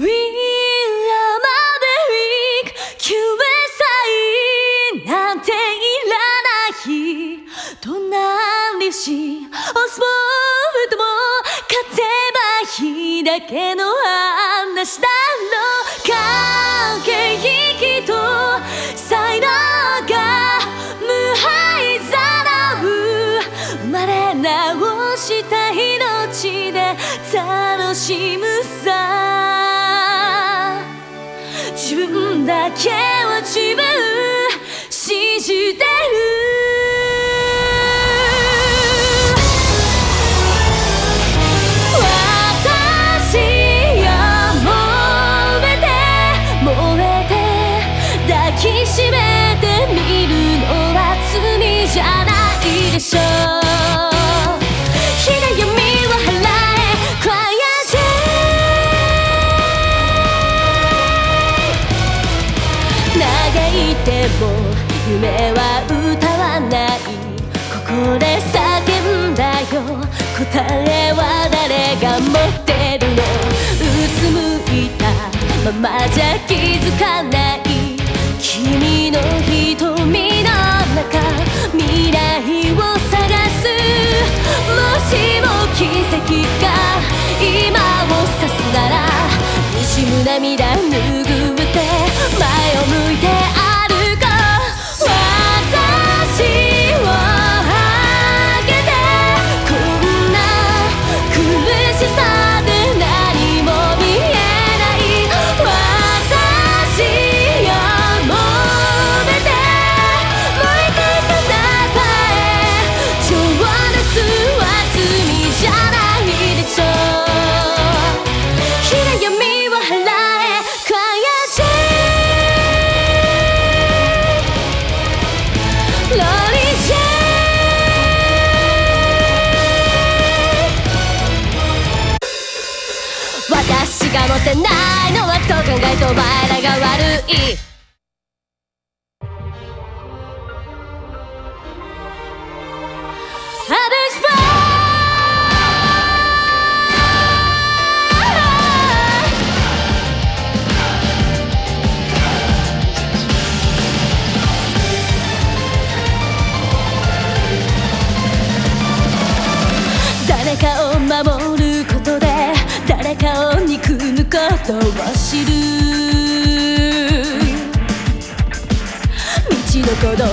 We are Maverick 救援さえなんていらない隣しオスモールとも勝てばいいだけの話だろ自分だけは自分信じてる私よ燃えて燃えて抱きしめてみるのは罪じゃないでしょう夢は歌わない。ここで叫んだよ。答えは誰が持ってるの？うつむいたままじゃ気づかない。君の瞳の中未来を探す。もしも奇跡が今を指すなら滲む涙持ってないのはそう考えとお前らが悪い。かを憎むことを知る。道の鼓動飲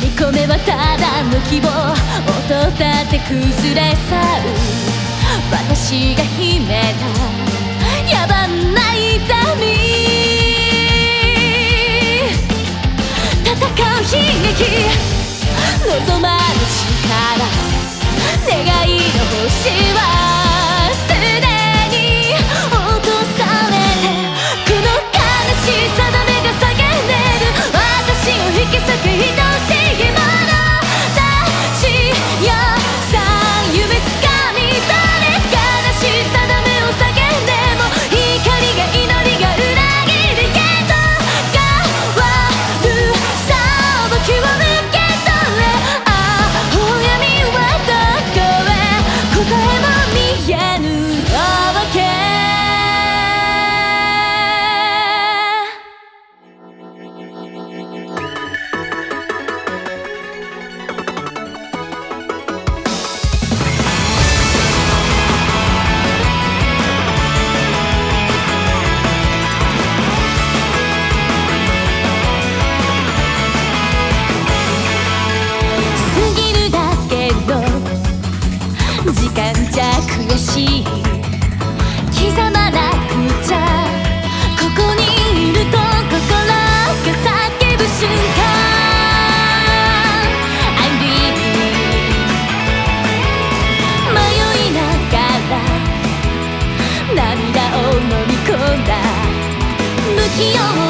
み込めばただの希望。音立て崩れ去る。私が秘めた。野蛮な糸ゃ悔しい刻まなくちゃここにいると心が叫ぶ瞬間 I'm leaving 迷いながら涙を飲み込んだ。不器用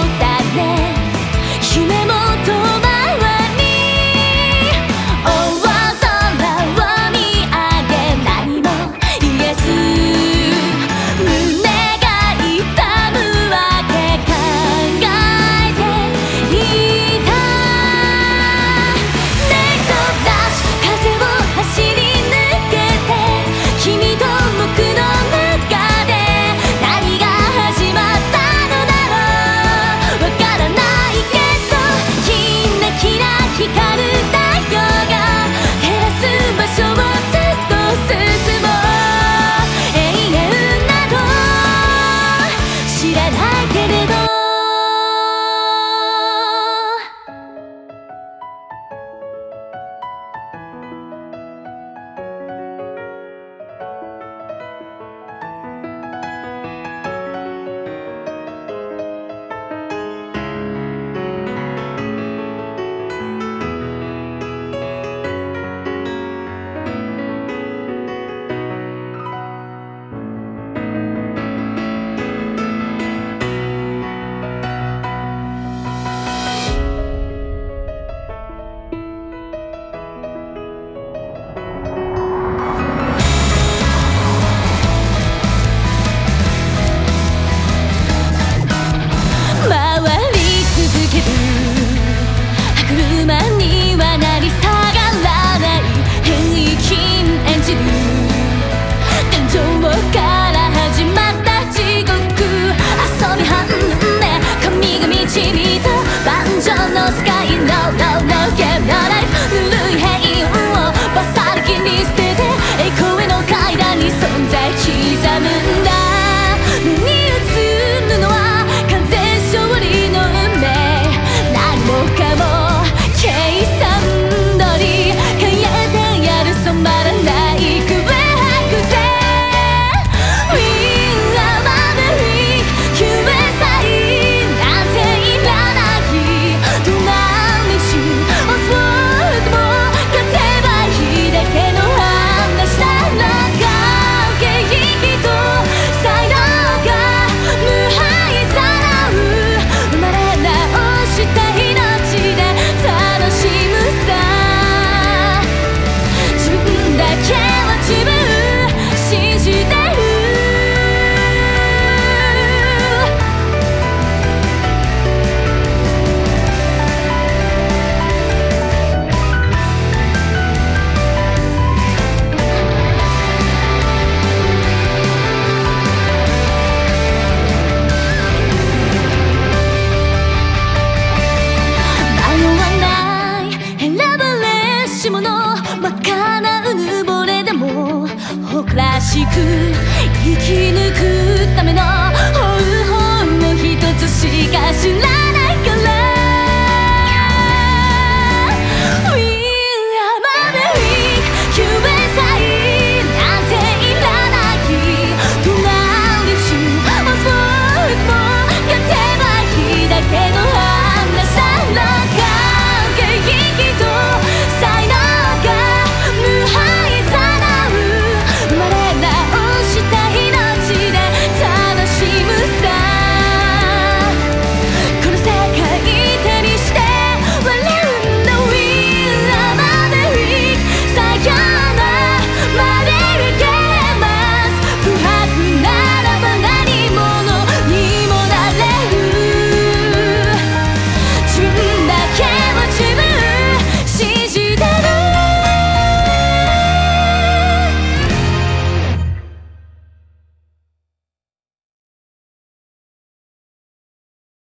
しく生き抜く